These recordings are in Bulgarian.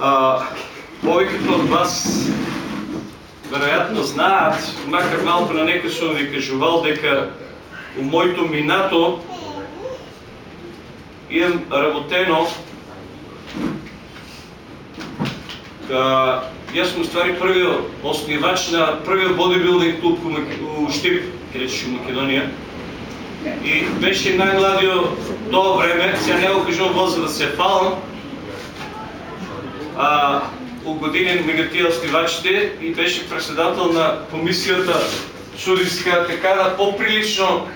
А, повечето от вас вероятно знаат, макар малко на нека съм ви кажувал, дека у моето минато имам работено Ка, јас сум ствари првиот основач на првиот бодибилдинг клуб у Штип, речеше Македонија. И беше најмладиот тоа време, сега не го кажувам да се фалам, а, години меѓу тие основачите и беше председател на комисијата судиска, така да поприлично.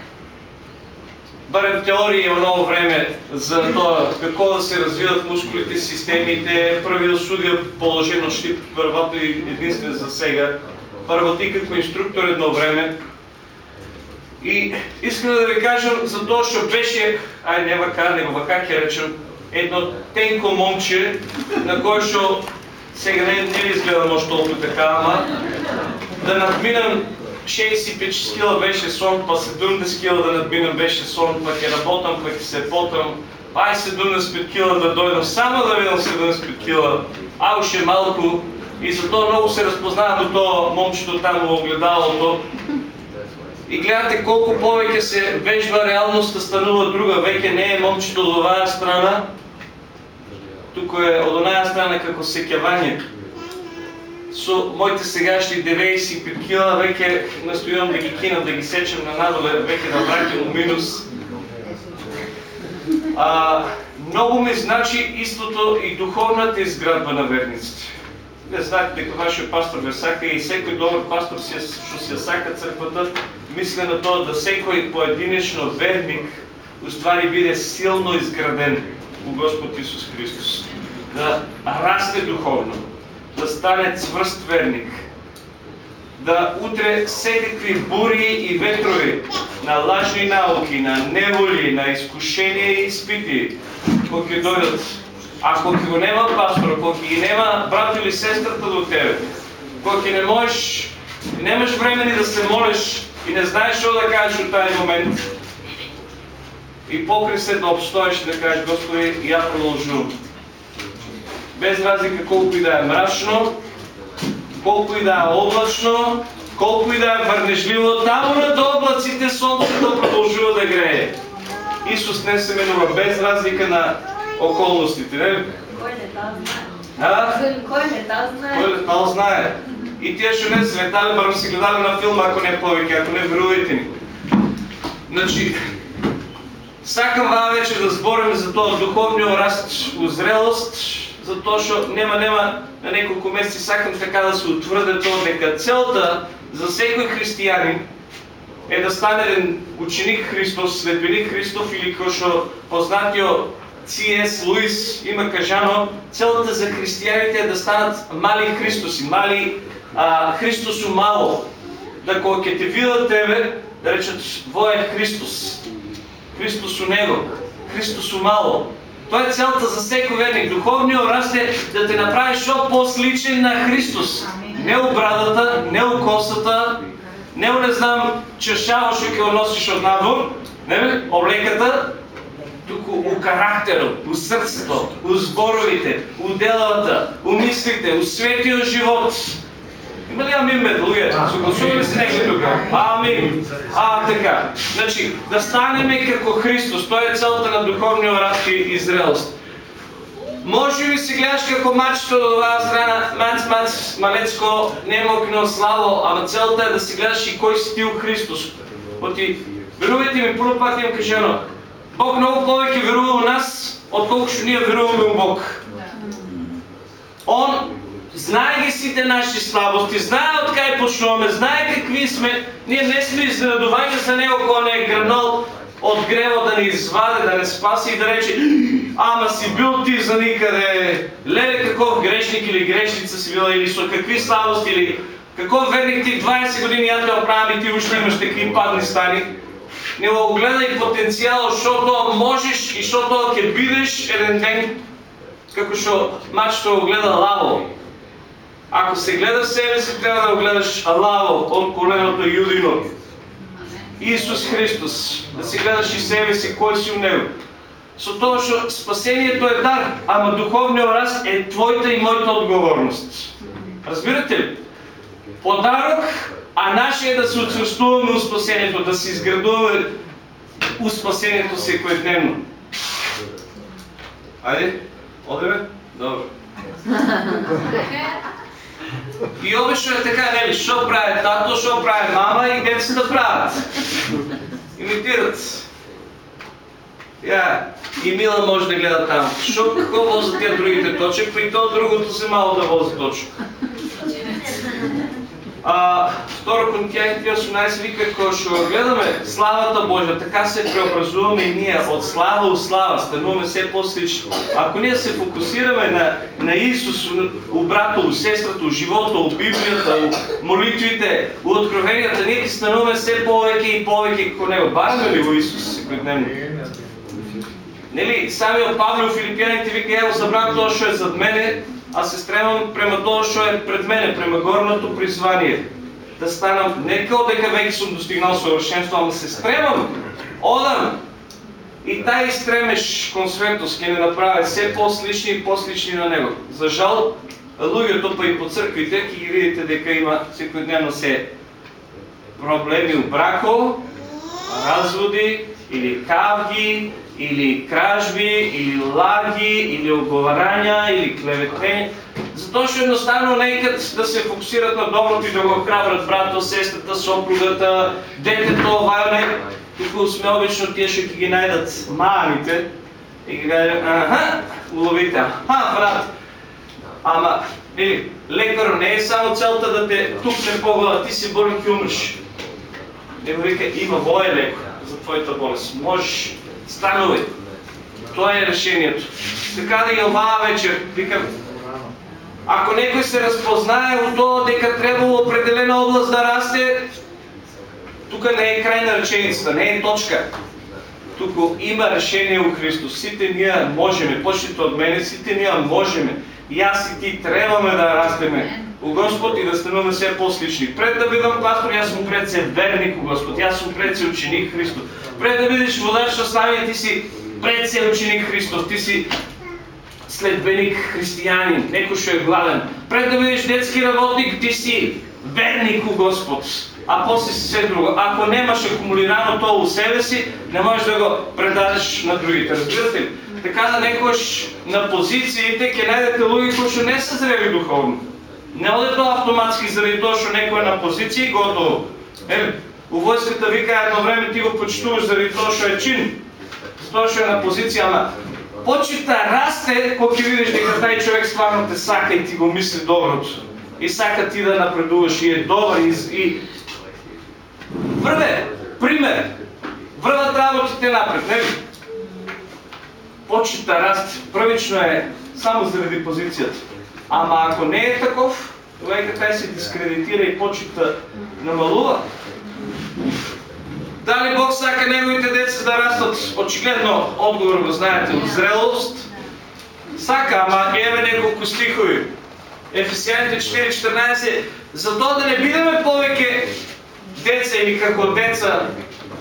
Барем теории во ново време за тоа како да се развиват мускулите, системите, првиот судија положено штип, веројатно и единствен за сега, ти како инструктор едно време. И искам да ви кажам за тоа што беше, ај не вака, него вака ќе речем, едно тенко момче, на кое што сега не, не изгледа може толкова така, ама да надминам 65 кила беше сон, па 70 кила да надминам беше сон, па ќе работам, па ќе се потам, па 75 кила да дойдам, само да видам 75 кила, а уште малко. И затоа много се разпознавам до тоа момчето там во огледалото. И гледате колко повеќе се вежба реалноста станува друга, веќе не е момчето од оваа страна, туку е од онаја страна како секјавање со моите сегашни 95 кила, веќе настојувам да ги кинам, да ги сечам на надоле, веќе да враќам минус. А, многу ми значи истото и духовната изградба на верниците. Не знаете дека вашиот пастор ве сака и секој добар пастор си, што си сака црквата, мисли на тоа да секој поединечно верник уствари биде силно изграден у Господ Исус Христос. Да расте духовно, да стане цврст верник, да утре всекакви бури и ветрови на лажни науки, на неволи, на изкушения и изпити, кои ќе дојдат, ако ќе го нема пастор, ако ќе нема брат или сестрата до тебе, ако ќе не можеш, немаш време ни да се молиш и не знаеш што да кажеш от тази момент, и покрай се да обстоиш и да кажеш, Господи, я продължувам без разлика колко и да е мрачно, колко и да е облачно, колко и да е върнежливо, там над облаците слънцето продължува да грее. Исус не се менува без разлика на околностите. Не? Кой летал знае? Кой летал знае? Кой летал знае? И тия ще не са летали, барам си гледали на филма, ако не повече, ако не верувайте ни. Значи, сакам ваа вече да зборим за този духовния раст, зрелост, затоа што нема нема на неколку месеци сакам така да се утврде тоа дека целта за секој християнин е да стане ученик Христос, следбеник Христов или кој што C.S. Луис има кажано, целта за християните е да станат мали Христоси, мали а, Христосу мало. Да кога ќе те видат тебе, да речат, во е Христос, Христос у него, Христос у мало. Тоа е целта за секој верник. Духовниот раст е да те направи што посличен на Христос. Не у брадата, не у косата, не у не знам чешаво што ќе носиш од надвор, не облеката, туку у карактерот, у срцето, у зборовите, у делата, у мислите, у светиот живот. Има ли амин бе, луѓе? Согласуваме се некој тука? Амин. А, така. Значи, да станеме како Христос, тоа е целта на духовниот раст и зрелост. Може би си гледаш како мачето од оваа страна, мац, мац, малецко, немокно, славо, ама целта е да си гледаш и кој си ти у Христос. Оти, верувате ми, прво пат имам кажено, Бог много повеќе верува у нас, отколку што ние веруваме у Бог. Он знае ги сите наши слабости, знае от кај почнуваме, знае какви сме. Ние не сме изненадувања за него кога не е гръмнал от грева да ни извади, да не спаси и да рече ама си бил ти за никъде, леле каков грешник или грешница си била или со какви слабости или каков верник ти 20 години я те оправям и ти още имаш такви падни стани. Не го гледай потенцијал, защото можеш и защото ќе бидеш еден ден, како што мачето го гледа Лаво. Ако се гледаш себе си, трябва да го гледаш Аллао от коленото Юдино. Исус Христос. Да си гледаш и себе си, кой си у Него. со тоа што спасението е дар, ама духовниот раст е твојата и мојата одговорност. Разбирате ли? Подарок, а наше е да се учествуваме у спасението, да се изградуваме у спасението секојдневно. Ајде, одеме? Добро. И обично е така, нели, што прави тато, што прави мама и деца да прават. Имитират. Я, и Мила може да гледа там. Що какво возят тия другите точки, при то другото се мало да вози точно. А, 2 Коринтияните 18 вика, ако ще гледаме славата Божия, така се преобразуваме и ние от слава у слава, стануваме все по-слични. Ако ние се фокусираме на, на Исус, у брата, у сестрата, у живота, у Библията, у молитвите, у откровенията, ние стануваме все повеќе и повеќе како Него. Бараме ли го Исус секојдневно? Нели, самиот Павле у Филипијаните вика, ево забрам тоа што е зад мене, а се стремам према тоа што е пред мене, према горното призвание. Да станам, не као дека веќе сум достигнал совршенство, ама се стремам, одам. И тај стремеш кон светост ќе не направи се послични и послични на него. За жал, луѓето па и по црквите ќе ги видите дека има секојдневно се проблеми у браков, разводи или кавги, или кражби, или лаги, или оговарања, или клеветење. Затоа што едноставно некад да се фокусират на доброто и да го храбрат брато, сестрата, сопругата, детето, оваме. Туку сме обично тие ќе ги најдат мамите и ги кажат, аха, уловите, аха, брат. Ама, или, лекар не е само целта да те тупне погледа, ти си болен ќе умреш. Него вика, има воен лекар за твоята болест. Можеш станови. Това е решението. Така да и оваа вечер, викам, ако некој се разпознае от тоа дека требало определена област да расте, тука не е крај на реченицата, не е точка. Туку има решение у Христос. Сите ние можеме, почнете од мене, сите ние можеме. И аз и ти требаме да растеме у Господ и да стануваме все по-слични. Пред да бидам пастор, аз съм пред се верник у Господ, аз съм пред се ученик Христос. Пред да бидеш водач на славия, ти си пред се ученик Христос, ти си следбеник християнин, некој што е гладен. Пред да бидеш детски работник, ти си верник у Господ. А после си все друго. Ако немаш акумулирано тоа у себе си, не можеш да го предадеш на другите. Разбирате ли? Така да некојаш на позициите ќе најдете луѓе кои не се зрели духовно. Не оде тоа автоматски заради тоа што некој е на позиција и готово. Е, у војската вика едно време ти го почитуваш заради тоа што е чин, тоа што е на позиција, ама почита расте кога ќе видиш дека тај човек стварно те сака и ти го мисли доброто. И сака ти да напредуваш и е добар и, и... врве, пример, врват работите напред, не? Почита расте, првично е само заради позицијата. Ама ако не е таков, тај се дискредитира и почита намалува. Дали Бог сака неговите деца да растат? Очигледно отговор го знаете от зрелост. Сака, ама еве неколку стихови. Ефесијаните 4.14 За тоа да не бидеме повеќе деца или како деца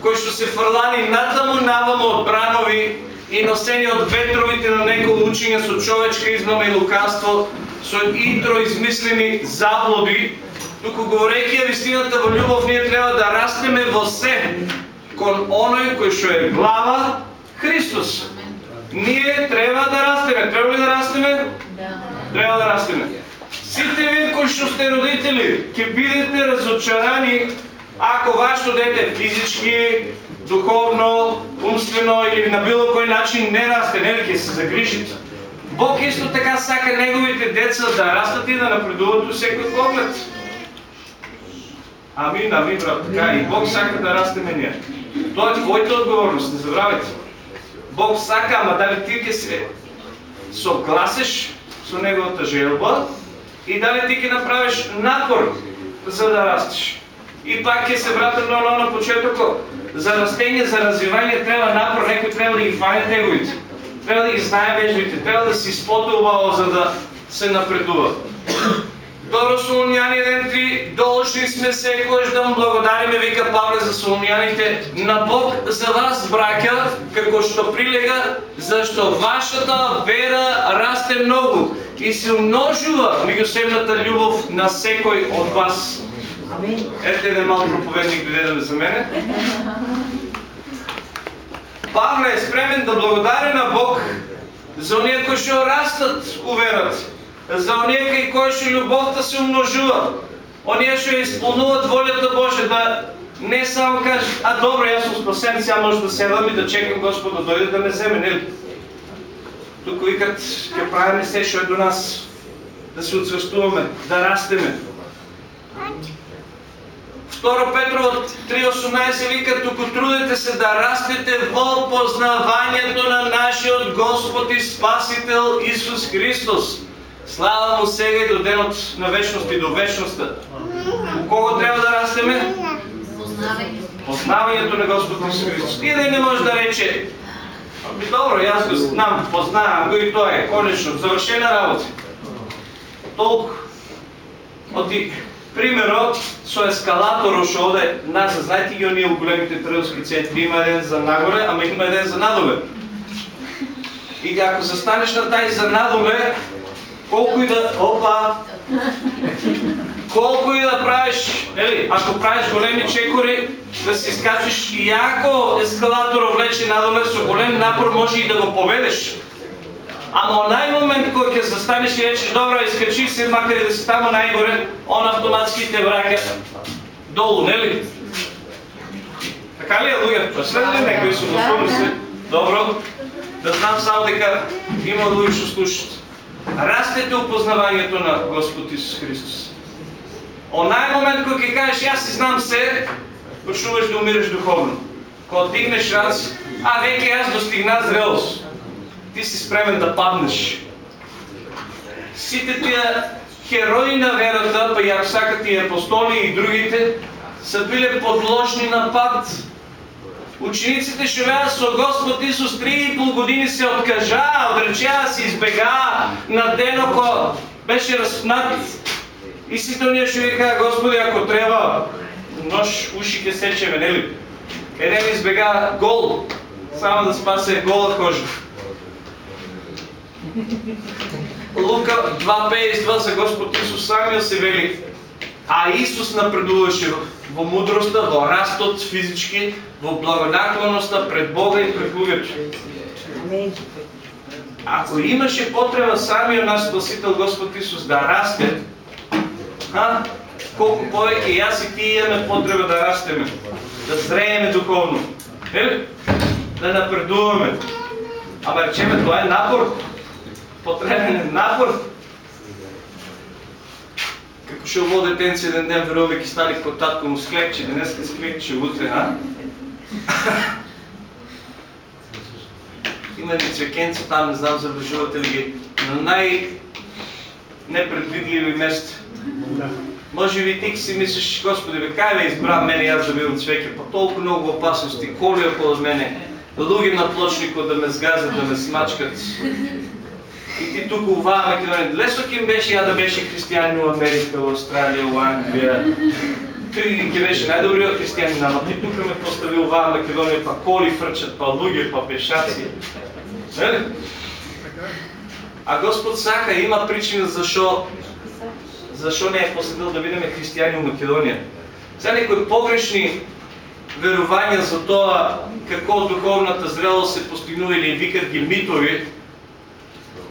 кои се фрлани надаму наваму од бранови и носени од ветровите на некој учење со човечка измама и лукавство, со идро измислени заблуди, туку говорејќи ја вистината во љубов, ние треба да растеме во се кон оној кој што е глава Христос. Ние треба да растеме. Треба ли да растеме? Да. Треба да растеме. Сите ви кои што сте родители, ќе бидете разочарани ако вашето дете физички, духовно, умствено или на било кој начин не расте, нели ќе се загрижите. Бог исто така сака неговите деца да растат и да напредуват у секој поглед. Амин, амин, брат. Така и Бог сака да растеме ние. Тоа е твојата одговорност, не забравяйте. Бог сака, ама дали ти ќе се согласиш со неговата желба и дали ти ќе направиш напор за да растеш. И пак ќе се вратам на оно на почетоко. За растење, за развивање треба напор, некој треба да ги фане неговите. Треба да ги знае вежбите, треба да си спотувало за да се напредува. Второ Солуняни 1.3 Должни сме секојаш да му благодариме, вика Павле за Солуняните, на Бог за вас, браќа, како што прилега, зашто вашата вера расте многу и се умножува меѓусебната љубов на секој од вас. Ете еден мал проповедник дојде за мене. Павле е спремен да благодари на Бог за оние кои што растат у верата, за оние кај кои што љубовта се умножува, оние што исполнуват волјата Божја, да не само кажат, а добро, јас сум спасен, сега може да седам и да чекам Господ да дојде да ме земе, нели? Туку викат, ќе правиме се што е до нас, да се уцврстуваме, да растеме. 2 Петро 3.18 вика, туку трудете се да растете во познавањето на нашиот Господ и Спасител Исус Христос. Слава му сега и до денот на вечност и до вечността. У кого трябва да растеме? Познавањето на Господ Исус Христос. И да не може да рече, ами добро, јас го знам, познавам го и тоа е, конечно, завршена работа. Толку. Оти, примеро со ескалаторот што оде знаете ги оние големите трговски центри, има еден за нагоре, ама има еден за надоле. И ако застанеш на тај за надоле, колку и да, опа, колку и да правиш, нели, ако правиш големи чекори, да се изкачиш и ако ескалаторот влече надоле со голем напор може и да го поведеш. Ама онај момент кој ќе застанеш и речеш, добро, изкачи се, макар и да си тамо најгоре, он автоматски те враќа долу, нели? Така ли е, луѓе? Па след ли некои се дословни се? Добро, да знам само дека има луѓе што слушат. Растете опознавањето на Господ Исус Христос. Онај момент кој ќе кажеш, јас си знам се, почнуваш да умираш духовно. Кога дигнеш раз, а веќе јас достигна зрелост ти си спремен да паднеш. Сите тия херои на верата, па и Арсакът и апостоли и другите, са били подложни на пад. Учениците живеят со Господ Исус три и пол години се откажа, отреча, се избега на ден ако беше разпнат. И сите ние ще ви кажа, Господи, ако трябва, нож уши ке сечеме, нели? Еден избега гол, само да спасе гола кожа. Лука 2.52 за Господ Исус самия се вели, а Исус напредуваше во мудростта, во растот физички, во благонаклонността пред Бога и пред луѓето. Ако имаше потреба самиот наш Спасител Господ Исус да расте, а, колку повеќе јас и ти имаме потреба да растеме, да зрееме духовно, е? да напредуваме. Ама речеме, тоа е напор, потребен е напор. Како што во детенце еден ден веруваме ќе стали кod татко му склепче, денес ке склепче, утре, а? Има ни цвекенца там, не знам забележувате ли ги, на най непредвидливи места. Може би ти си мислиш, Господи, бе, кай ме избра мене аз да бидам цвеке, по толкова много опасности, коли около мене, луги на плочникот да ме сгазат, да ме смачкат. И ти тук оваа Македонија, лесно ќе беше ја да беше христијанин во Америка, во Австралија, во Англија. Тој ќе беше најдобриот христијанин, ама ти тука ме постави оваа Македонија, па коли фрчат, па луѓе, па пешаци. Нели? А Господ сака, има причина зашо зашо не е посетил да бидеме христијани во Македонија. Сега некои погрешни верувања за тоа како духовната зрелост се постигнува или викат ги митови,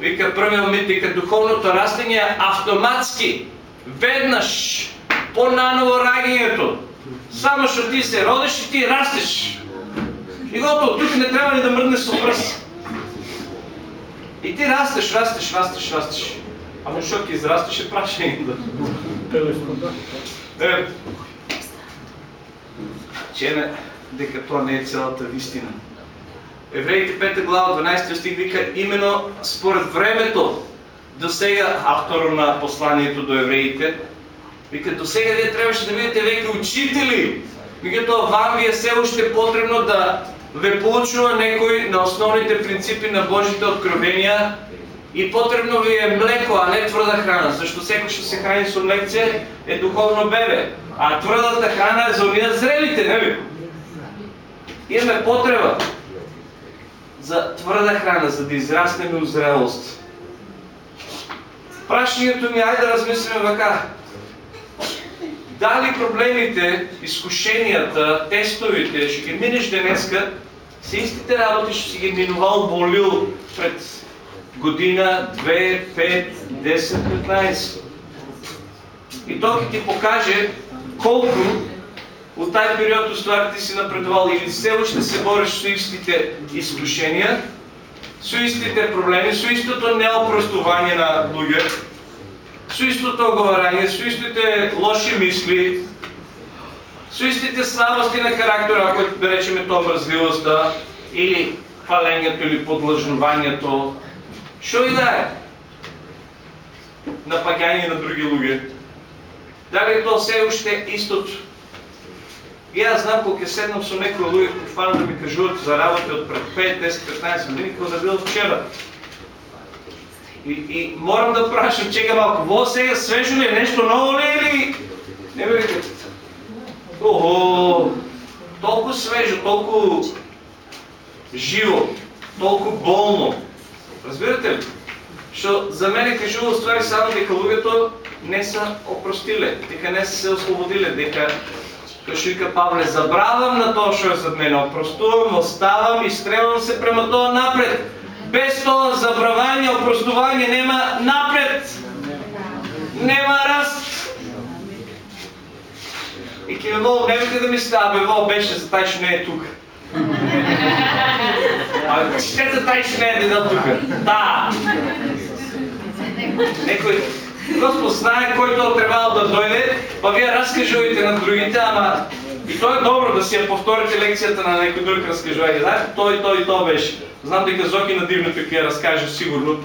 Вика првиот мит дека духовното растење е автоматски, веднаш по наново раѓањето. Само што ти се родиш и ти растеш. И готово, тук не треба ни да мрднеш со прст. И ти растеш, растеш, растеш, растеш. Ама ќе израстеш е прашање да. Е, чеме дека тоа не е целата вистина. Евреите 5 глава 12 стих вика именно според времето до сега автора на посланието до евреите вика до сега вие трябваше да бидете веќе учители меѓутоа вам ви е се уште потребно да ве поучува некој на основните принципи на Божите откровенија И потребно ви е млеко, а не твърда храна. Защо всеки ще се храни с лекция е духовно бебе. А твърдата храна е за уния зрелите, не ли? Имаме потреба за твърда храна, за да израснем от зрелост. Прашението ми, айде да размислим вака. Дали проблемите, изкушенията, тестовите, ще ги минеш денеска, са истите работи, ще си ги минувал болил пред година, 2, 5, 10, 15. И то ти покаже колко от тази период от това ти си напредвал или все още се бориш с истите изкушения, с истите проблеми, с истото неопростование на луѓе, с истото оговаряне, с истите лоши мисли, с истите слабости на характера, ако да речеме то мръзливостта, или хвалението, или подлъжнованието, що и да е. Напагяние на други луѓе. Дали то все още истото? И аз знам колко е седнал со некои луѓе кои фана да ми кажуват за работи от пред 5, 10, 15 години, какво да било вчера. И, и морам да прашам, чека малко, во сега свежо ли е, нещо ново ли е или... Не ме викате. Охо, толкова свежо, толкова живо, толкова болно. Разбирате ли? Що за мен е кажувал ствари само дека луѓето не са опростиле, дека не са се освободиле, дека Тој вика Павле, забравам на тоа што е зад мене, опростувам, оставам и стрелам се према тоа напред. Без тоа забравање, опростување нема напред. Нема раст. И ке ме немете да ми става, во беше за тај што не е тук. А ще за тај што не е дедал тук. Да. Некој Господ знае кой то трябвало да дойде, па вие разкажувайте на другите, ама и то е добро да си я повторите лекцията на някой друг разкажувайте. Знаете, той, той, то беше. Знам дека Зоки на дивното я разкаже сигурно.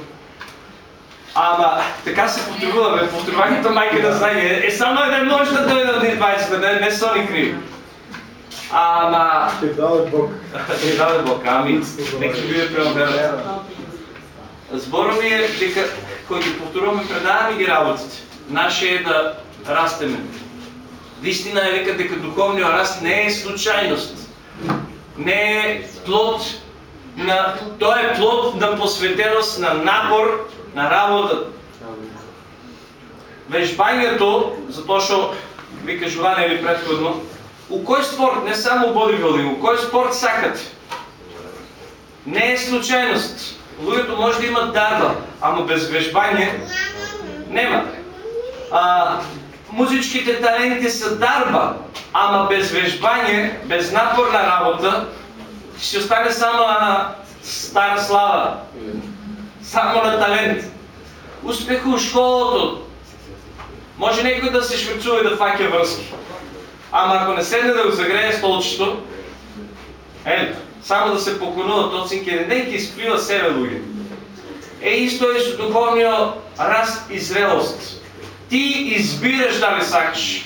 Ама така се повторуваме, повторването майка да знае. Е, само един може да дойде на 20, не, не са ни криви. Ама... Ще даде Бог. Ще даде Бог, ами. Нека биде преодерен. Зборът ми е ги повторуваме, предаваме ги работите. Наше е да растеме. Вистина е века дека духовниот раст не е случайност. Не е плод на... Тоа е плод на посветеност, на напор, на работа. Вежбањето, затоа што ви кажуване или предходно, у кој спорт, не само бодибилдинг, у кој спорт сакате? Не е случайност. Луѓето може да имат дарба, ама без вежбање нема. А, музичките таленти са дарба, ама без вежбање, без напорна работа, ще остане само на стара слава. Само на талент. Успех у школото. Може некој да се швецува и да фаќа връзки. Ама ако не седне да го загрее столчето, ето, само да се поклонуват от синкери, не ги изплива себе луѓе. Е, исто е с духовния раст и зрелост. Ти избираш дали сакаш.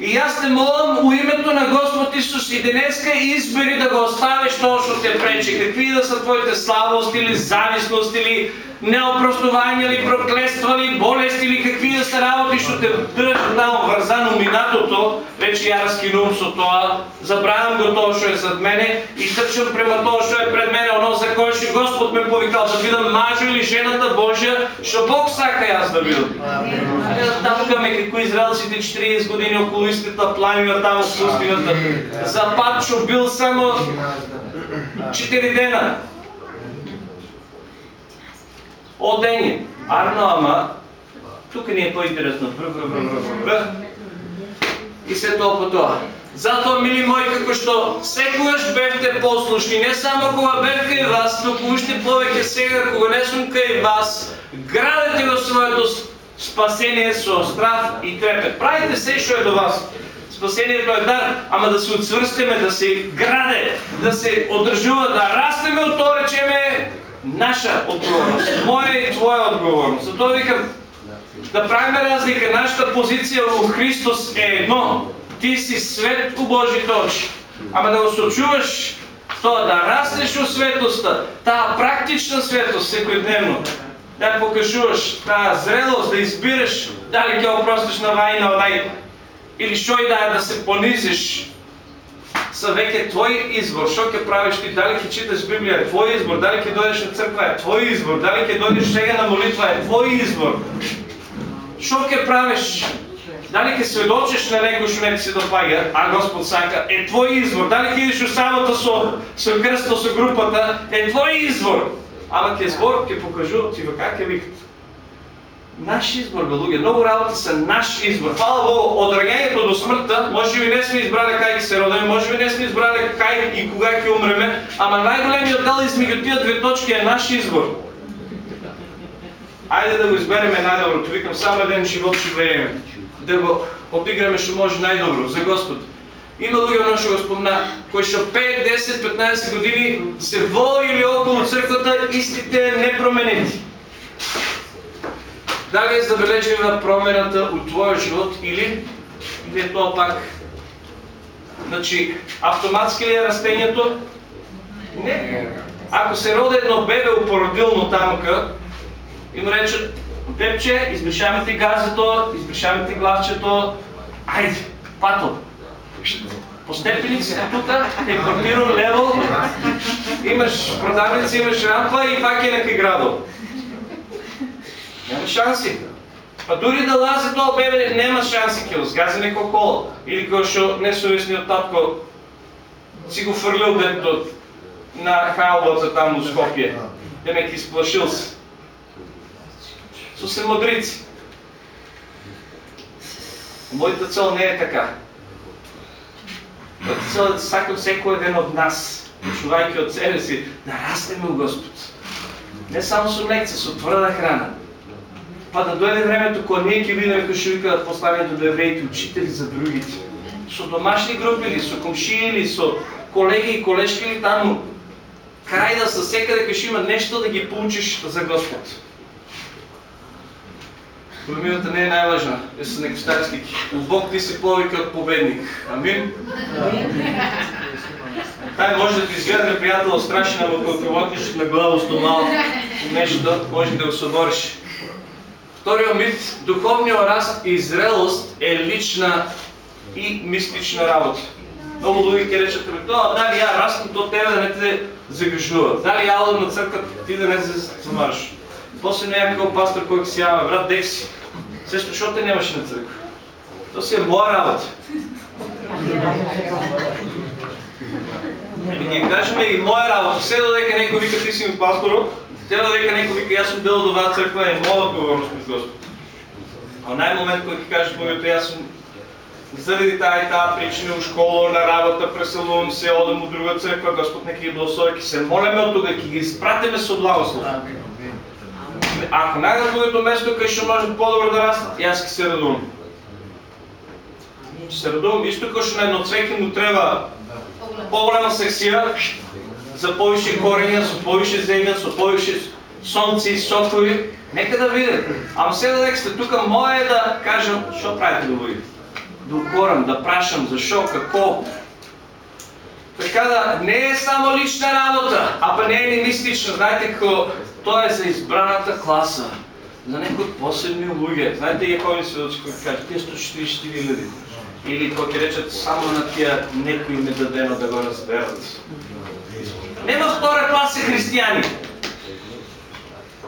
И аз те молам у името на Господ Исус и денеска избери да го оставиш тоа што те пречи. Какви да са твоите слабости или зависност или неопростование или проклества или болест или какви да са работи што те држат там врзано минатото, вече ја раскинувам со тоа, забравям го тоа што е зад мене и трчам према тоа што е пред мене, оно за кое што Господ ме повикал да бидам мажо или жената Божја, што Бог сака јас да бидам. Тапкаме како израелците 40 години околу истата планина таму в пустината. За пат што бил само 4 дена. Одење. Арно, ама, тук ни е по-интересно. И се тоа по тоа. Затоа, мили мои, како што секогаш бевте послушни, не само кога бев кај вас, туку уште повеќе сега, кога не сум кај вас, градете го своето спасение со страх и трепет. Правите се што е до вас. Спасението е дар, ама да се отсвърстиме, да се граде, да се одржува, да растеме от тоа, речеме, наша отговорност. Моя и твоя отговорност. Затова викам, да правим разлика. Нашата позиция в Христос е едно. Ти си свет у Божите очи. Ама да го сочуваш тоа да растеш у светоста, таа практична светост секојдневно, да покажуваш таа зрелост, да избираш дали ќе опростиш на вај на онај или што и да е да се понизиш са веќе твој избор. Што ќе правиш ти? Дали ќе читаш Библија? Е твој избор. Дали ќе дојдеш на црква? Е твој избор. Дали ќе дојдеш сега на молитва? Е твој избор. Што ќе правиш? Дали ќе сведочиш на некој што не се допаѓа, а Господ сака, е твој избор. Дали ќе идеш у самото со со крсто со групата, е твој избор. Ама ќе збор ќе покажу ти во как е викат. Наш избор, бе, луѓе. Многу работи се наш избор. Фала Богу, од раѓањето до смртта, може би не сме избрале кај ќе се родиме, може би не сме избрале кај и кога ќе умреме, ама најголемиот дел измеѓу тие две точки е наш избор. Ајде да го избереме најдоброто. Викам само еден живот живееме. Да го обиграме што може најдобро за Господ. Има луѓе оно што го кои што 5, 10, 15 години се во или околу црквата, истите непроменети. Дали е забележена промената у твојот живот или или е тоа пак Значи, автоматски ли е растението? Не. Ако се роди едно бебе у породилно тамка и му речат, бебче, избришаме ти газето, избришаме ти главчето, айде, пато. По степениците тука, температура лево, имаш продавница, имаш рампа и пак е на градо. Няма шанси. Па дури да лазе тоа бебе, нема шанси ќе згази некој кола. Или кој што несовесниот татко си го фрлил детето на хаулата там во Скопје. Не ги сплашил се. Со се модрици. Мојата цел не е така. Мојата цел е да сакам секој еден од нас, почувајќи од себе си, да растеме у Господ. Не само со лекци, со тврда храна. Па да дойде времето кога ние ќе видиме кој што викаат посланието до евреите учители за другите. Со домашни групи или со комшии или со колеги и колешки или таму. Крај да са секаде кај има нешто да ги получиш за Господ. Проблемата не е најважна, е со некој старски. У Бог ти си повеќе од победник. Амин. Тај може да ти изгледа непријателно страшен, ќе локнеш на глава стомал нешто, може да го собориш. Вториот мит, духовниот раст и зрелост е лична и мистична работа. Многу луѓе ќе речат ми тоа, дали ја растам до тебе да не те загрижува. Дали одам на црква ти да не се замараш. После некој пастор кој ќе се јаве, брат Декси, се што што те немаше на црква? Тоа си е моја работа. И ги кажеме и моја работа. Се додека некој вика ти си ми пасторо, се додека некој вика јас сум дел од оваа црква е моја одговорност пред Господ. А нај момент кој ќе кажеш моето јас сум заради таа и таа причина у школа, на работа, преселувам се, одам у друга црква, Господ нека ги благослови, ќе се молиме од тука, ќе ги испратиме со благослов. Ако најдат другото место кај што може по-добро да растат, јас ќе се радувам. Ќе се радувам исто како што на едно цвеќе му треба по-голема секција за повише корења, со повише земја, со повише сонци, сокови. Нека да видят. Ама сега дека сте тука, моја е да кажам, што правите да луѓе? Да укорам, да прашам, зашо, како. Така да, не е само лична работа, а па не е ни мистична. Знаете како тоа е за избраната класа. За некои посебни луѓе. Знаете Јаковин сведоци кој кажа, тие 144 илјади. Или кој ќе речат, само на тие некои е дадено да го разберат. Нема втора класа христијани.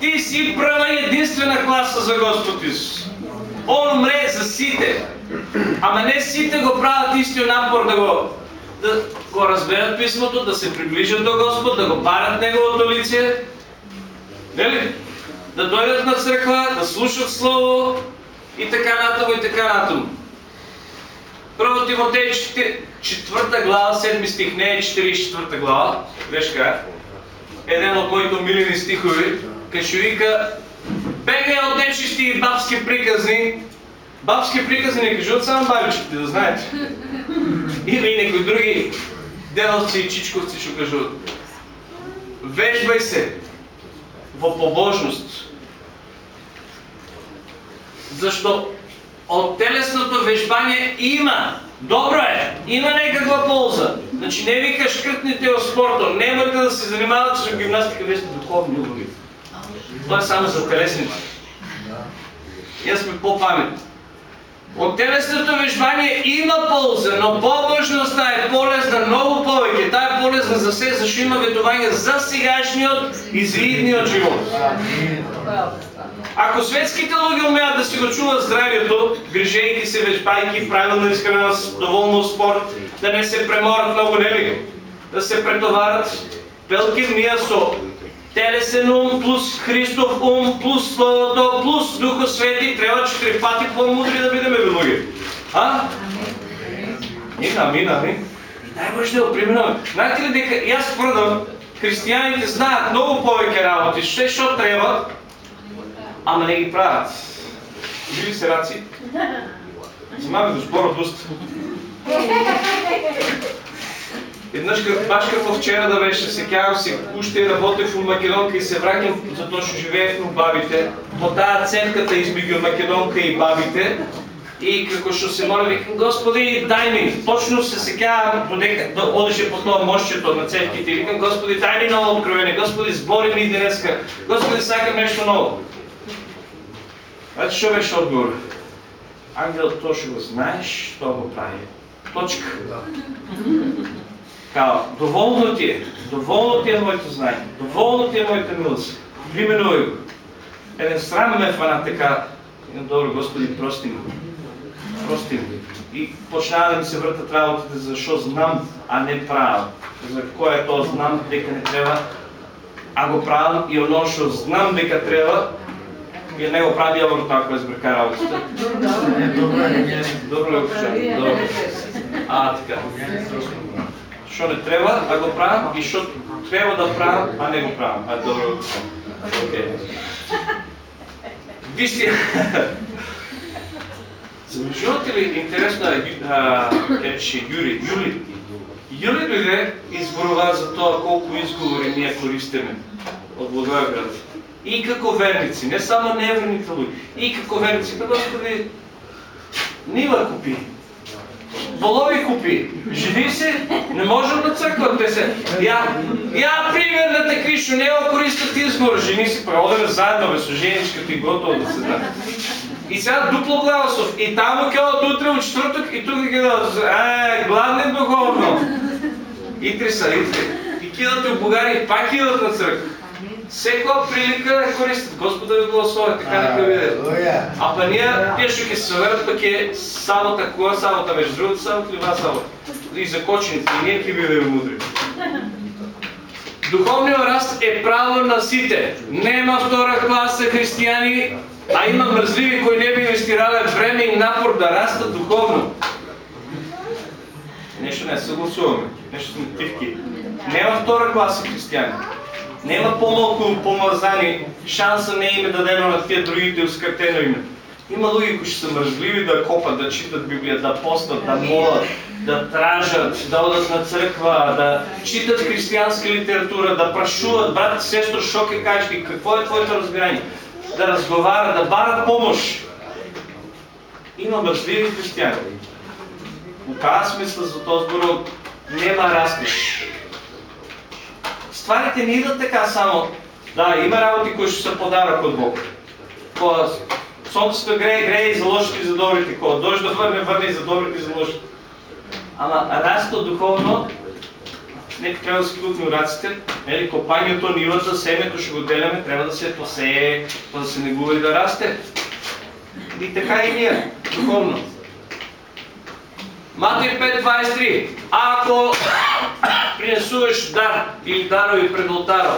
Ти си прва и единствена класа за Господ Исус. Он умре за сите. Ама не сите го правят истиот напор да го да го разберат писмото, да се приближат до Господ, да го барат неговото лице. Нели? Да дојдат на црква, да слушат слово и така натаму и така натаму. Прво Тимотеј 4 глава, 7 стих, не е 44 глава, грешка е. Еден од моите милени стихови, кај што вика Бегај од нечисти и бабски приказни. Бабски приказни не кажуват само бабичките, да знаете. Има и некои други дедовци и чичковци што кажуват. Вежбај се во побожност. Зашто од телесното вежбање има, добро е, има некаква полза. Значи не вика шкртните во спортот, немојте да се занимавате со гимнастика, вие сте духовни луѓе. Това е само за телесните. Ние сме по-паметни. От телесното виждание има полза, но побожността е полезна много повече. Тя е полезна за все, защото има ветование за сегашниот и за идниот живот. Ако светските луги умеят да си го чуват здравието, грижейки се, вежбайки, правилно изхрана, доволно спорт, да не се преморят много, нели? Да се претоварят, велики ние со телесен ум плюс Христов ум плюс Словото плюс Духа Свети трябва четири пати по-мудри да бидеме луги. А? Амин, амин, амин. Най-може да го преминаваме. Знаете ли дека, аз твърдам, християните знаят много повече работи, ще, що трябва, ама не ги правят. Били се раци? Взимаме до спора от уст. Еднъж баш като вчера да беше, се кягам си, още работех в Македонка и се вракам, затоа што живеех в бабите, по тая ценката измеѓу Македонка и бабите, и како што се моля, викам, Господи, дай ми, точно се сеќавам, додека да одеше по тоа мощето на церквите, и викам, Господи, дай ми ново откровение, Господи, збори ми денеска, Господи, сакам нещо ново. Значи, што беше одговор? Ангел, то ще го знаеш, то го прави. Точка. Као, доволно ти е, доволно ти е моето знание, доволно ти е моята милост. Применувай го. Еден срам ме фана така, добро Господи, прости ми. Прости ми. И почнава да ми се въртат работите, защо знам, а не правам. За кое е то знам, дека не трябва, а го правам и оно, що знам дека трябва, и не го прави явно ако избрка работата. Добро е, Добро. А, така. Що не трябва, а го правим и що трябва да правим, а не го правим. А добро. Окей. Вижте, Замечувате ли интересно е, че Юри, Юли, Юли дойде и зборува за това колко изговори ние користиме от Благоевград. И како верници, не само неверните луѓе, и како верници, па Господи, нива купи, волови купи. Живи се, не можем на църква те се. Я, я пример на такви, що не користат избор. Жени си проводим заедно, бе, с женичката и готово да се да. И сега дупло благослов. И там ке от утре, от четвъртък, и тук ги да, е, гладни духовно. И три са, и. И кидат в България, и пак кидат на църква. Всеко прилика е користат. Господа ви благослови, така нека виде. А па ние, тие ще ке се съберат, пък е самата кола, самата между другото, само хлеба самата. И закочените, и ние ке бидем мудри. Духовният раст е право на сите. Нема втора класа християни, а има мързливи, кои не би инвестирали време и напор да растат духовно. Нещо не съгласуваме, нещо сме тивки. Нема втора класа християни. Нема по-малко помазани, шанса не им е дадено на тия другите оскъртено име. Има луѓе кои ще са мързливи да копат, да читат Библия, да постат, да молят, да тражат, да одат на църква, да читат християнска литература, да прашуват, брат и сестро, шо ке кажеш какво е твоето разбирание? Да разговарят, да барат помощ. Има мързливи християни. Тази смисъл за този збор нема разкаш стvarите не идат така само. Да, има работи, които ще са подарък от Бог. Кога слънцето грее, грее и за лошите и за добрите. Кога дождь да върне, върне и за добрите и за лошите. Ама расто духовно, нека трябва да си клюкне раците, нали, копанието, нивата, семето ще го деляме, трябва да се посее, да се негува и да расте. И така и ние, духовно. Матей 5.23. Ако принесуваш дар или дарови пред алтара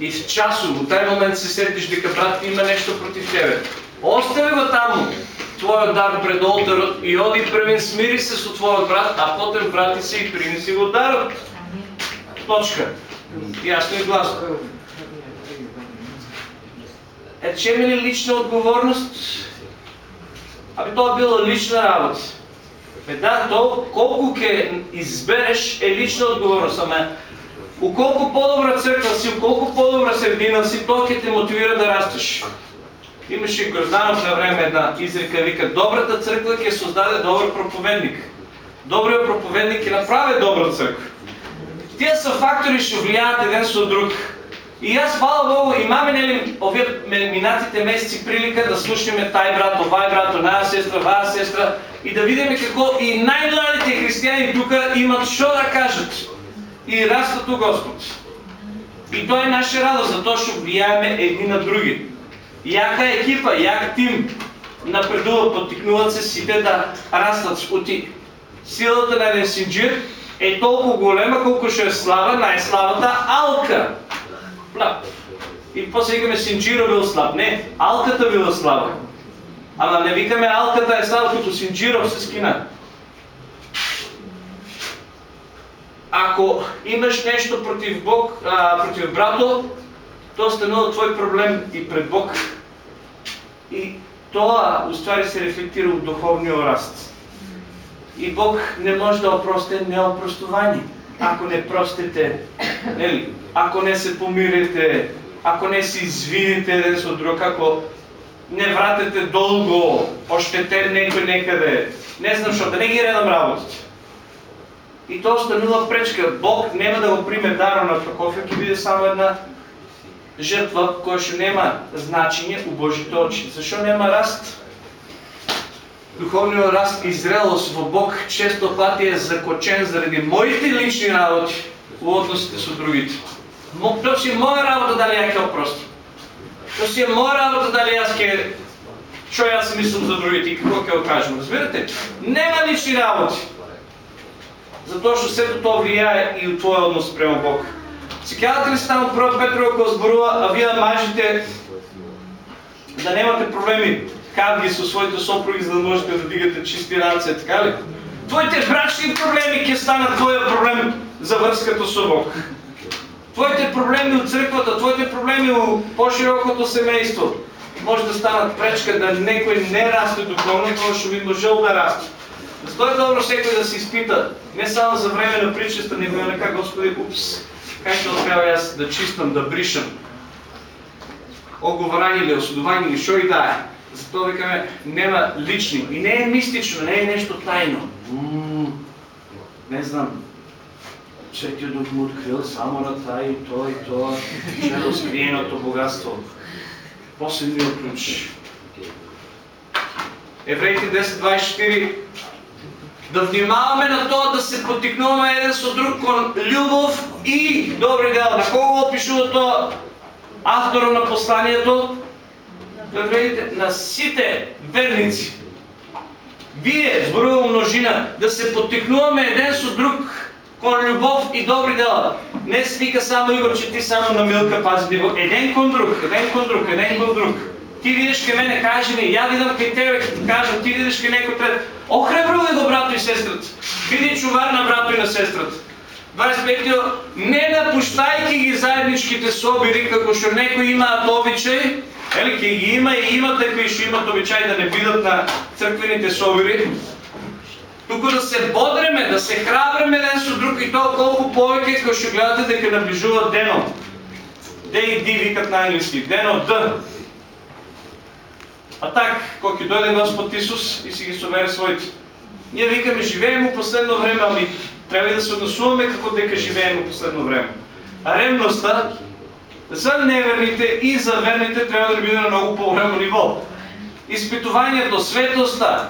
и в часово, в този момент се сетиш дека брат има нещо против тебе, остави го там твоя дар пред алтарът и оди превин смири се с твоя брат, а потом брати се и принеси го дарът. Точка. Ясно и гласно. Е, че ми ли лична отговорност? Аби това била лична работа. Бе да, то колко ке избереш е лична отговорност, ама колко по-добра църква си, колко по-добра средина си, то ке те мотивира да растеш. Имаше Грозданов на време една изрека, вика, добрата църква ке създаде добър проповедник. Добрият проповедник е направи добра църква. Тия са фактори, ще влияят един с друг. И аз, хвала Богу, имаме нели, овие минатите месеци прилика да слушаме тај брат, овај брат, онаа сестра, оваа сестра и да видиме како и најмладите християни тука имат што да кажат и растат у Господ. И тоа е наша радост, затоа што влијаеме едни на други. Јака екипа, јак тим напредува, потикнуваат се сите да растат. Оти силата на еден е толку голема колку што е слава најславата алка. Да. И после викаме Синджиро бил слаб. Не, алката била слаба. Ама не викаме алката е слаба, като Синджиро се скина. Ако имаш нещо против Бог, а, против брато, то станува твой проблем и пред Бог. И това устvari се рефлектира от духовния раст. И Бог не може да опрости неопростование ако не простите, ако не се помирите, ако не се извините един со друг, ако не вратите долго, ощетен некој некъде, не знам што, да не ги редам работите. И то останува пречка. Бог нема да го приме даро на Прокофия, ќе биде само една жртва, која што нема значење у Божите очи. Защо нема раст? Духовниот раст и зрелост во Бог често пати е закочен заради моите лични работи во односите со другите. Тоа си моја работа дали ја ќе опростам. Тоа си е моја работа дали јас ќе што јас мислам за другите и какво ќе го кажам. Разбирате? Нема лични работи. Затоа што сето тоа влијае и у твојот однос према Бог. Сеќавате ли се таму прво Петро кога зборува, а вие мажите да немате проблеми кавги со своите сопруги, за да можете да дигате чисти ръце, така ли? Твоите брачни проблеми ќе станат твоя проблем за връзката со Бог. Твоите проблеми от църквата, твоите проблеми от по-широкото семейство може да станат пречка да некој не расте духовно, кога ще би можел да расте. Затоа е добро секој да се изпита, не само за време на причеста, него е нека Господи, упс, как ще трябва аз да чистам, да бришам, оговарани или осудовани или шо и да е. Затоа викаме, нема лични. И не е мистично, не е нещо тайно. не знам. Светиот Дух му открил само на та и то и то, че е разкриеното богатство. Последният ключ. Евреите 10.24 да внимаваме на това да се потикнуваме един со друг кон любов и добри дела. На кого опишува това автора на посланието? Да на сите верници. Вие, зборува множина, да се потикнуваме един со друг кон любов и добри дела. Не свика само Игор, че ти само на Милка пази ниво. Един кон друг, един кон друг, един кон друг. Ти видиш ке мене, кажи ми, я видам кај тебе, ти кажам, ти видиш ке некој трет. Охрабрувай го брато и сестрата. Види чувар на брато и на сестрата. 25 не напуштайки ги заедничките собири, како што некои имаат обичај, Ели, ке ги има и има такви што имат обичај да не бидат на црквените собири. Туку да се бодреме, да се храбреме еден со друг и тоа колку повеќе кога што гледате дека наближува денот. Д и Д викат на англиски, денот Д. А так, кога ќе дојде Господ Исус и си ги собере своите. Ние викаме живееме последно време, ами треба да се однесуваме како дека живееме последно време. А ревноста за неверните и за верните трябва да биде на много по-голямо ниво. Изпитованието, светостта,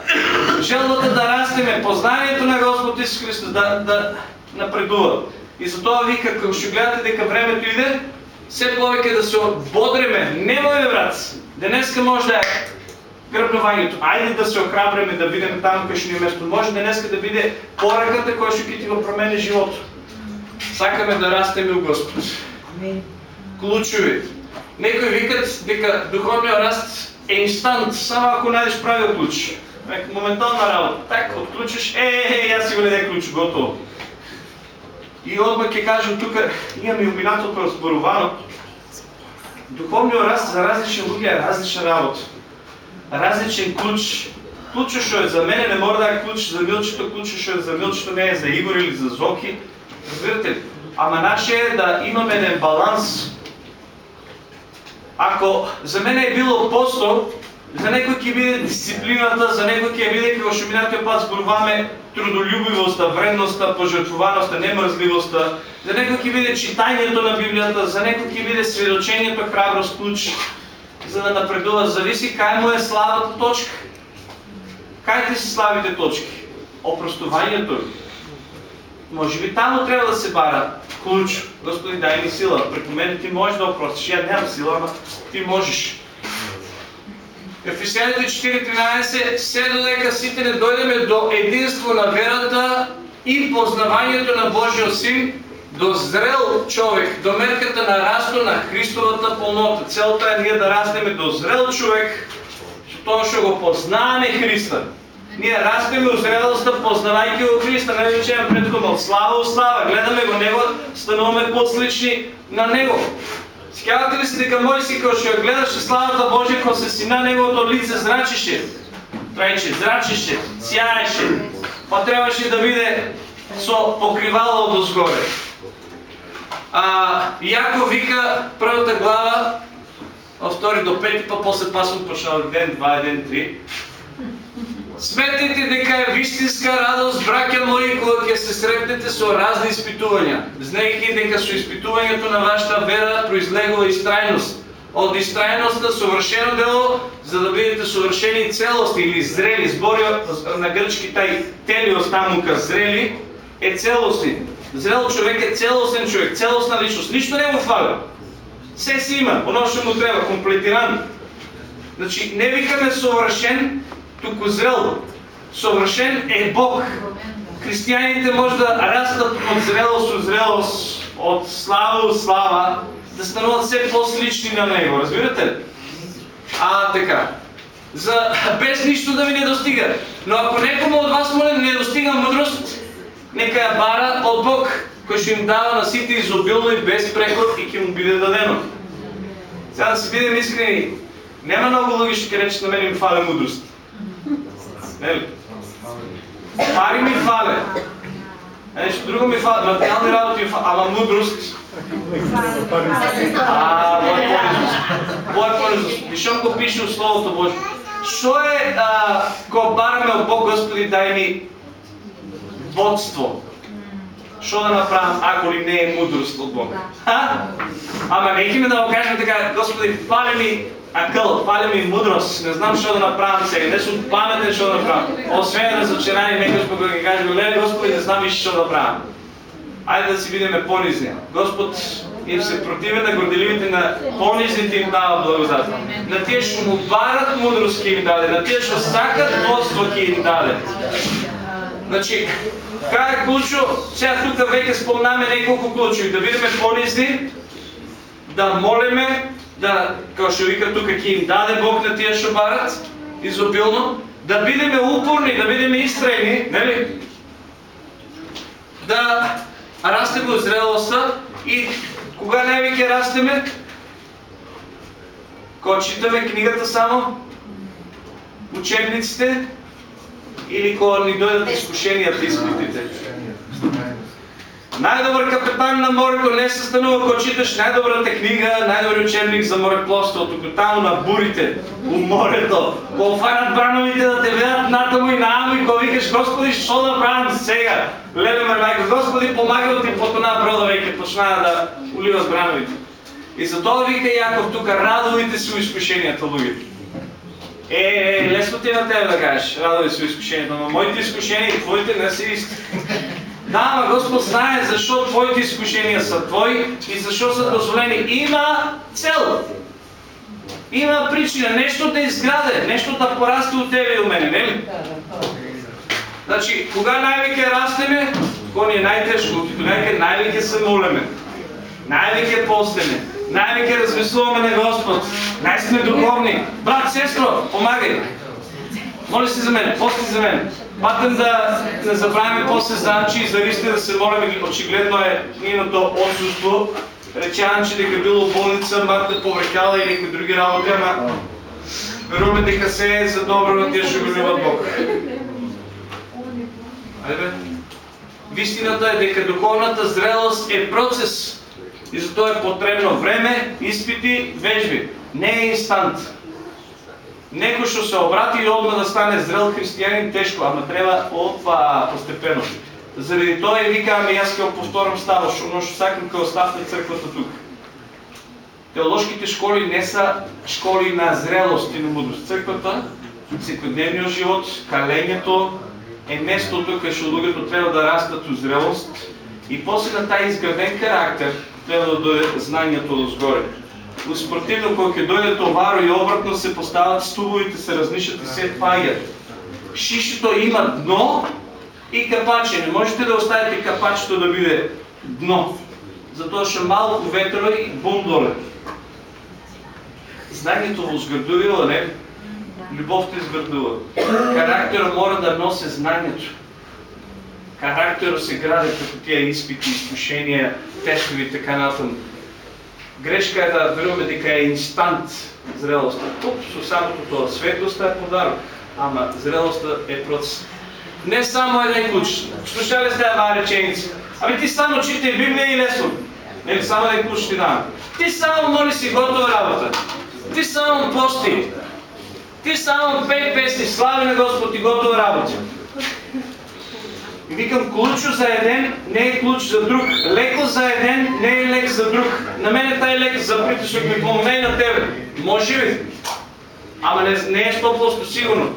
желбата да растеме, познанието на Господ Исус Христос да, да напредува. И затова вика, ако ще гледате дека времето иде, все повече да се бодреме. Не, мои брат, денеска може да е гръбнованието. Айде да се охрабреме, да видим там, къде ще ни е место. Може денеска да биде поръката, която ще ти го промени живота. Сакаме да растеме у Господ ключови. Некои викат дека духовниот раст е инстант, само ако најдеш правил ключ. Моментална работа. Так, отключиш, е, е, е, јас си го најде ключ, готово. И одма ќе кажам тука, имаме илуминатото разборувано. Духовниот раст за различни луѓе е различна работа. Различен ключ. Ключо што е за мене не мора да е ключ за Милчето, ключо што е за Милчето не е за Игор или за Зоки. Разбирате ли? Ама наше е да имаме еден баланс Ако за мен е било посто За некој ќе биде дисциплината, за некој ќе биде како што минатиот пат зборуваме трудолюбивоста, вредноста, пожртвуваноста, немрзливоста. За некој ќе биде читањето на Библијата, за некој ќе биде сведочењето, храброст, ключ, за да напредува. Зависи кај му е славата точка. Кај ти си славите точки? Опростувањето. Може би таму треба да се бара ключ. Господи, дай ми сила. Преко мене ти можеш да опростиш. Ја нямам сила, ама ти можеш. Ефесяните 4.13 се додека сите не дојдеме до единство на верата и познавањето на Божиот Син, до зрел човек, до мерката на расто на Христовата полнота. Целта е ние да растеме до зрел човек, тоа што го познаеме Христа. Ние растеме у зрелостта, познавајќи го Христа, не речеме предходно од слава слава, гледаме го Него, стануваме подслични на Него. Сеќавате ли се дека Мојси кога ја гледаше славата Божја кога се сина неговото лице зрачеше, трајче, зрачеше, сјаеше, па требаше да биде со покривало од озгоре. А Јако вика првата глава, од втори до пети, па после пасот почнал ден, два, ден, три. Сметнете дека е вистинска радост, браќа мои, кога ќе се сретнете со разни испитувања. Знаејќи дека со испитувањето на вашата вера произлегува истрајност. Од истрајноста совршено дело, за да бидете совршени целости или зрели. Збори на грчки тај телиос тамука зрели е целостни. Зрел човек е целостен човек, целостна личност. Ништо не му фаля. Се си има, оно што му треба, комплетиран. Значи, не викаме совршен, туку зрел. Совршен е Бог. Християните може да растат от зрелост у зрелост, от слава у слава, да стануват все по-слични на Него. Разбирате ли? А, така. За, без нищо да ви не достига. Но ако некому от вас му не достига мъдрост, нека я бара от Бог, който ще им дава на сите изобилно и без преход и ќе му биде дадено. Сега да си бидем искрени, няма много луги ще кажат, на мен им фаля мудрост. Нели? Пари ми фале. Нещо друго ми фале, материални работи ми фале, ама мудрост. А, моя понизост. Моя понизост. Защо го пише в Словото Божие? Що е, а, ко бараме от Бог, Господи, дай ми водство. Що да направим, ако ли не е мудрост от Бога? Ама нека да го кажем така, Господи, фали ми акъл, фали ми мудрост, не знам що да направим сега, не съм паметен що да направим. Освен разочарани, нека Господ да ги каже, леле Господи, не знам и що да правим. Айде да си видиме по-низни. Господ им се противен на горделивите, на по-низните им дава благодат. На тия, що му барат мудрост ки им даде, на тия, що сакат водство ки им даде. Значи, кај е ключо? Сега тук веќе спомнаме неколку ключови. Да бидеме понизни, да молиме, да, како што вика тука, ќе им даде Бог на тие што изобилно, да бидеме упорни, да бидеме истрајни, нели? Да растеме од зрелостта и кога највеќе растеме, кога читаме книгата само, учебниците, или кога ни дојдат искушенијата испитите. Најдобар капетан на морето не се станува кога читаш најдобрата книга, најдобар учебник за морепловство, туку таму на бурите, у морето, кога фанат брановите да те ведат натаму и нааму и кога викаш Господи, што да правам сега? Леле ме мајко, Господи, помагал ти потона брода веќе почнаа да уливат брановите. И затоа вика Јаков тука, радовите се у искушенијата луѓето. Е, лесно ти на тебе да кажеш, радови се изкушението, но моите изкушения и твоите не са исти. Да, ама Господ знае защо твоите изкушения са твои и защо са дозволени. Има цел. Има причина, нещо да изграде, нещо да порасте от тебе и от мене, не ли? Значи, кога най-веќе растеме, кога ни е най-тежко, кога най-веќе се молеме, най-веќе постеме, най-веќе размислуваме на Господ, най-сме духовни. Брат, сестро, помагай! Моли се за мене, пости за мене. Патем да не забравяме после за Анчи и за Ристи да се молим, очигледно е нейното отсутство. Рече Анчи дека било в болница, Марта поврекала и някакви други работи, ама веруваме дека се е за добро на тия ще го Бог. Айде бе. Вистината е дека духовната зрелост е процес и затоа е потребно време, изпити, вежби. Не е инстант. Некој што се обрати и одма да стане зрел християнин тешко, ама треба опа постепено. Заради тоа и викаме јас ќе повторам ставаш, оно што сакам кога оставте црквата тук. Теолошките школи не са школи на зрелост и на мудрост. Црквата, секојдневниот живот, калењето е местото кај што луѓето треба да растат у зрелост и после на тај изграден карактер треба да дојде знањето до згоре. Успортивно, кога ќе дојде товаро и обратно се постават стубовите, се разнишат и се паѓат. Шишето има дно и капаче. Не можете да оставите капачето да биде дно. Затоа што малку ветро и бум доле. Знанието во зградува, не? Любовта изградува. Карактерът мора да носи знанието. Карактерът се гради като тия изпити, изкушения, тестове и така натам. Грешка е да веруваме дека е инстант зрелостта. Тук со самото тоа светлостта е подарок, ама зрелостта е процес. Не само еден ключ. Слушали сте една реченица? Ами ти само читай Библия и лесно. Не, само еден ключ ти дам. Ти само моли си готова работа. Ти само пости. Ти само пей песни, слави на Господ и готова работа. И викам, ключо за един не е ключ за друг. Леко за един не е лек за друг. На мен е тай лек за притишък ми помогне на тебе. Може ли? Ама не, не е 100% сигурно.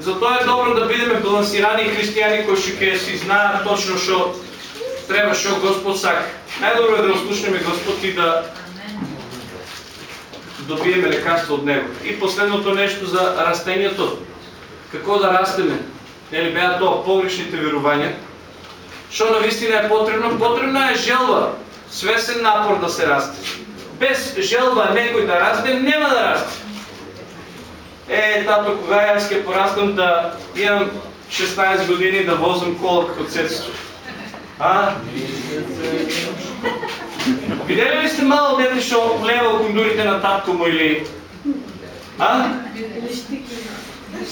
Затоа е добро да бидеме балансирани християни кои ще си знаят точно що трябва, що Господ сака. Най-добро е да послушнеме Господ и да добиеме лекарство от Него. И последното нещо за растението. Какво да растеме? Нели бяха тоа погрешните верувања? Що наистина е потребно? Потребна е желба, свесен напор да се расте. Без желба некој да расте, нема да расте. Е, тато, кога аз ќе пораснам да имам 16 години да возам кола като сетство? А? Видели ли сте мало дете, што влева кондурите на татко му или... А?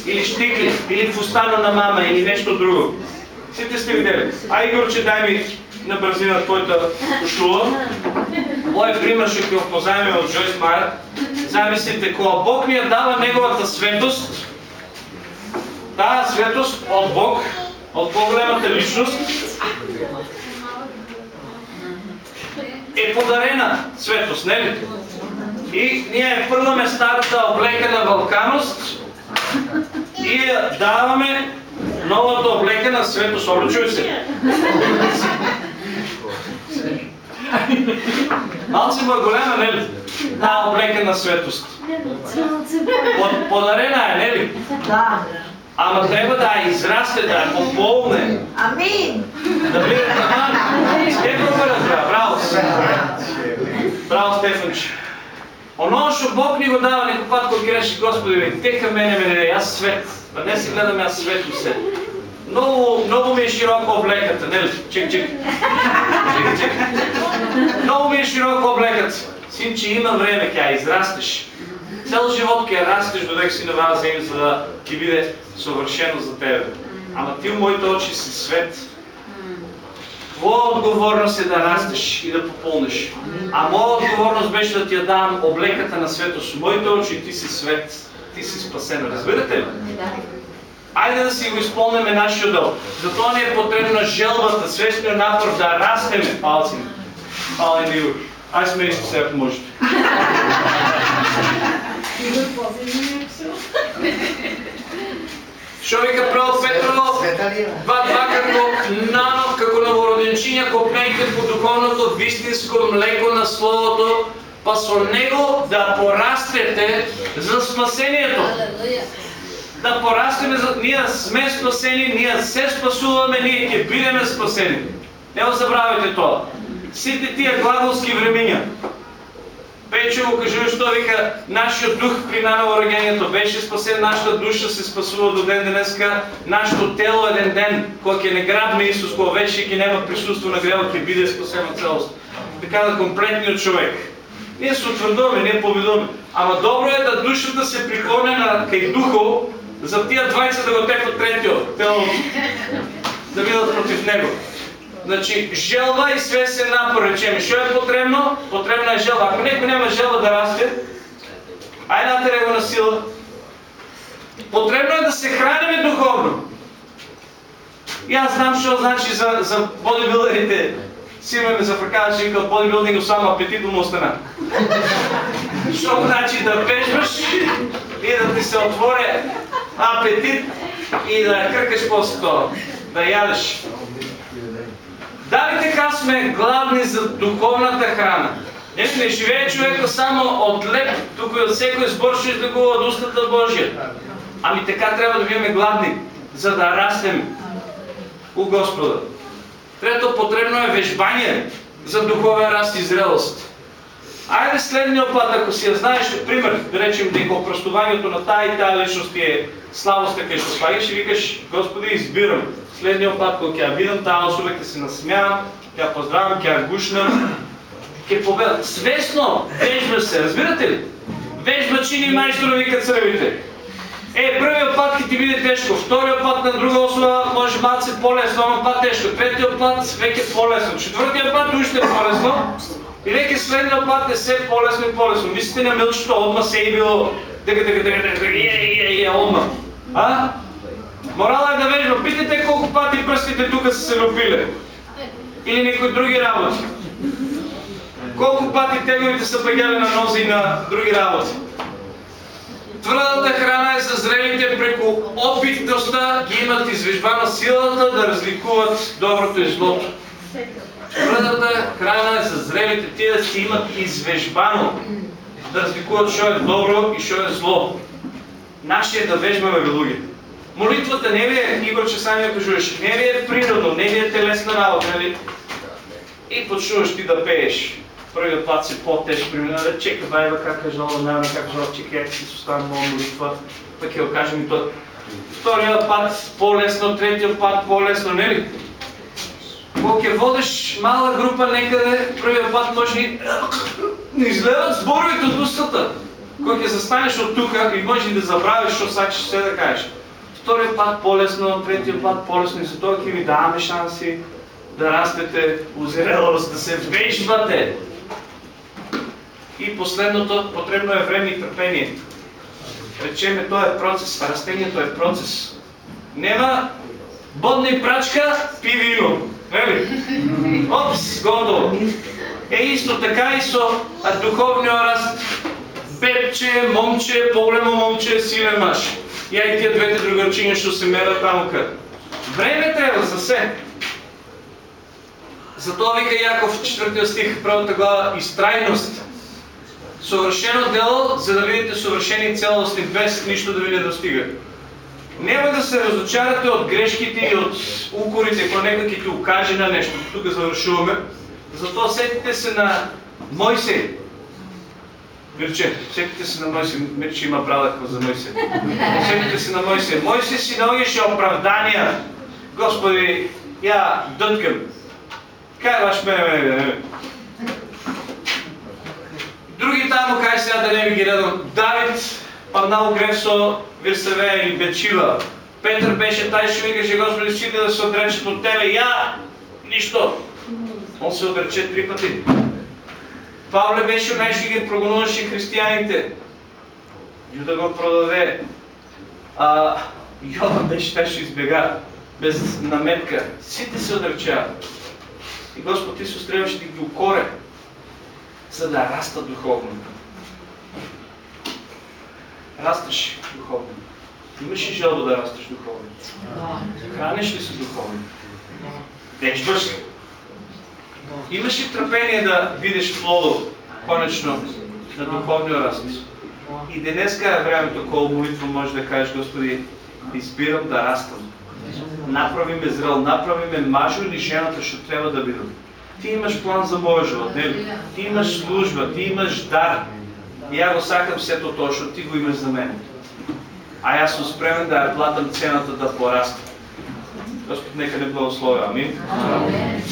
Или штикли, или фустана на мама, или нещо друго. Сите сте видели. А Игорче, дай ми на бързина твоята кошула. Мој пример ще ќе опознаеме от Джойс Майер. Замислите, кога Бог ни я дава Неговата светост, тази светост от Бог, от по-големата личност, е подарена светост, не ли? И ние първаме старата облека на вълканост и даваме новата облека на светост. Обручуй се. Малци му е голяма, не ли? Та облека на светост. Под, подарена е, не ли? Да. Ама трябва да израсте, да я попълне. Амин. Да бъде таман. Стефан разбра. Браво. Браво, Стефанче. Оно що Бог ни го дава, ни пат кога Господи, бе, тека мене мене, аз свет. А не си гледаме аз светло се. Много, много ми е широко облеката, не ли? Чек, чек. Чек, чек. Много ми е широко облеката. Синче, има време, ке израстеш. Цел живот ке растеш, додек си на вас земя, за да ти биде съвършено за тебе. Ама ти в моите очи си свет. Твоя отговорност е да растеш и да попълнеш. А моя отговорност беше да ти я давам облеката на светост. Моите очи ти си свет. Ти си спасен. Разбирате ли? Айде да си го изпълнеме нашия дъл. Затова ни е потребна желбата, свестния напор да растеме палци. Пале на Игор. Ай смееш се, ако можете. Що вика право Петро? Два, два како нанов, како новороденчиња, копнејте по духовното вистинско млеко на Словото, па со него да порастете за спасението. Да порастеме, за... ние сме спасени, ние се спасуваме, ние ќе бидеме спасени. Не го забравяйте тоа. Сите тия глаголски времења, Печо му кажи, що вика, нашия дух при наново беше спасен, нашата душа се спасува до ден денеска, нашето тело един ден, кога не грабне Исус, кога вече ке няма присутство на грева, ке биде спасена цялост. Така да комплектният човек. Ние се утвърдуваме, ние победуваме. Ама добро е да душата се приклоне на кай духо, за тия двайца да го тепат третиот, телото, да бидат против него. Значи, желба и свесен напор, речеме. Що е потребно? Потребна е желба. Ако некој нема желба да расте, ај натере го на сила. Потребно е да се храниме духовно. И аз знам, що значи за, за бодибилдерите. Сина ми зафракава, че вика бодибилдинг само апетитно остана. Що значи да пежваш и да ти се отвори апетит и да кръкаш после това, да ядеш. Дали така сме гладни за духовната храна? Не, не живее човека само от леп, тук от всеки сбор ще излекува от устата Божия. Ами така трябва да бъдем гладни, за да растем у Господа. Трето, потребно е вежбание за духовен раст и зрелост. Айде следния път, ако си я знаеш, пример, да речем, дека опростувањето на тая и тая личност е слабост, така ще спагаш и викаш, Господи, избирам. Следния път, когато я видам, тази особа ќе се насмявам, ќе поздравам, ќе гушнам, ќе победам. Свестно вежба се, разбирате ли? Вежба чини майстора викат цървите. Е, първият път ќе ти биде тежко, вторият път на друга особа може малце по-лесно, ама път тежко, третият път веќе по-лесно, четвъртият път още по-лесно, и веќе следният път е все по-лесно и по-лесно. Мислите на милчето, одма се е било, дека, дека, дека, дека, е, е, е, одма. А? Морала е да вежба, питайте колко пъти пръстите тук са се лупили. Или някои други работи. Колко пъти теговите са пегали на нози и на други работи. Твърдата храна е за зрелите преко опитността ги имат извежбана силата да разликуват доброто и злото. Твърдата храна е за зрелите, те да си имат извежбано да разликуват що е добро и що е зло. Нашия е да вежбаме велуги. Молитвата не ви е, Игор, че сами кажеш, не ви е природно, не ви е телесна работа, нали? И почуваш ти да пееш първият път си по-тежко, примерно, да чека байва как е жала, няма как жала, чека як си остана моя молитва, пък я окажем и то. Втория път по-лесно, третия път по-лесно, не ли? Когато я водиш мала група некъде, първия път може и не изгледат сборовете от устата. Когато застанеш от тук и може да забравиш, що сега ще се да кажеш. Втория път по-лесно, третия път по-лесно и за това ви даваме шанси да растете озрелост, да се вежбате. И последното, потребно е време и търпение. Речеме, то е процес, растението е процес. Нема бодни прачка, пи вино. Вели? Опс, готово. Е исто така и со духовниот раст. Бебче, момче, по-големо момче, силен мъж. И тия двете другарчиња што се мерат таму Време треба за се. Затоа вика Яков в 4 стих, първата глава, изтрайност съвършено дело, за да видите съвършени цялостни, без нищо да ви не достига. Няма да се разочарате от грешките и от укорите, ако нека ти окаже на нещо. Тук завършуваме. Затова сетите се на Мойсей. Мирче, сетите се на Мойсей. Мирче има брадъква за Мойсей. Сетите се на Мойсей. Мойсей си налагаше оправдания. Господи, я дъткам. Кай ваш мене, мене, мене. Други там, кай сега да не ви ги редам. Давид паднал грех со Вирсаве или Бечила. Петър беше тай, ще викаше, Господи, сите да се отречат от Тебе. Я, нищо. Он се отрече три пъти. Павле беше най ще ги прогонуваше християните. Юда го продаде. А, Йован беше, те ще избега без наметка. Сите се отречават. И Господ Исус трябваше да ги укоре за да растат духовно. Расташ духовно. Имаш ли желба да расташ духовно? Храниш ли се духовно? Вежбаш ли? Имаш ли търпение да видиш плодо, конечно, на духовния раст? И днеска е времето, колко молитва може да кажеш, Господи, избирам да растам. Направи ме зрел, направи ме мажо или жената, що трябва да бидам. Ти имаш план за моя живот, не Ти имаш служба, ти имаш дар. И я го сакам все то точно, ти го имаш за мен. А аз съм спремен да я платам цената да пораста. Господ нека не благослови. Амин. Амин.